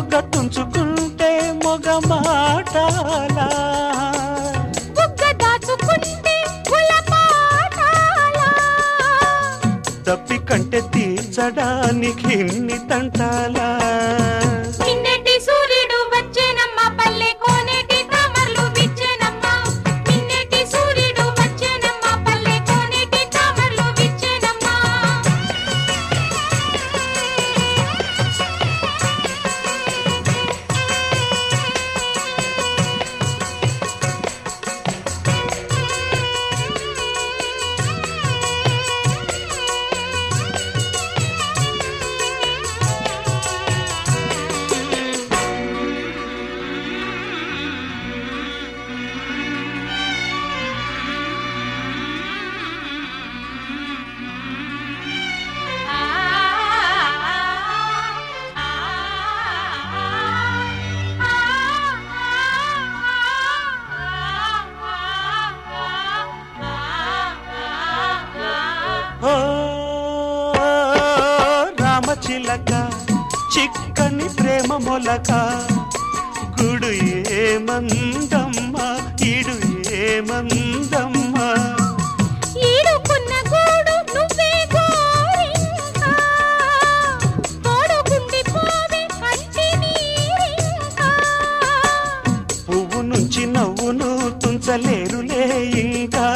తుంచుకుంటే మొగ మాటాలా? తప్పి కంటే తీర్చడానికి ఇన్ని తంటాలా? రామచిలక చిక్కని ప్రేమ మొలక. గుడు ఏమందమ్మా ఇడు ఏమందమ్మా. పువ్వు నుంచి నవ్వును తుంచలేరులే ఇంకా.